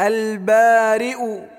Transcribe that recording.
البارئ.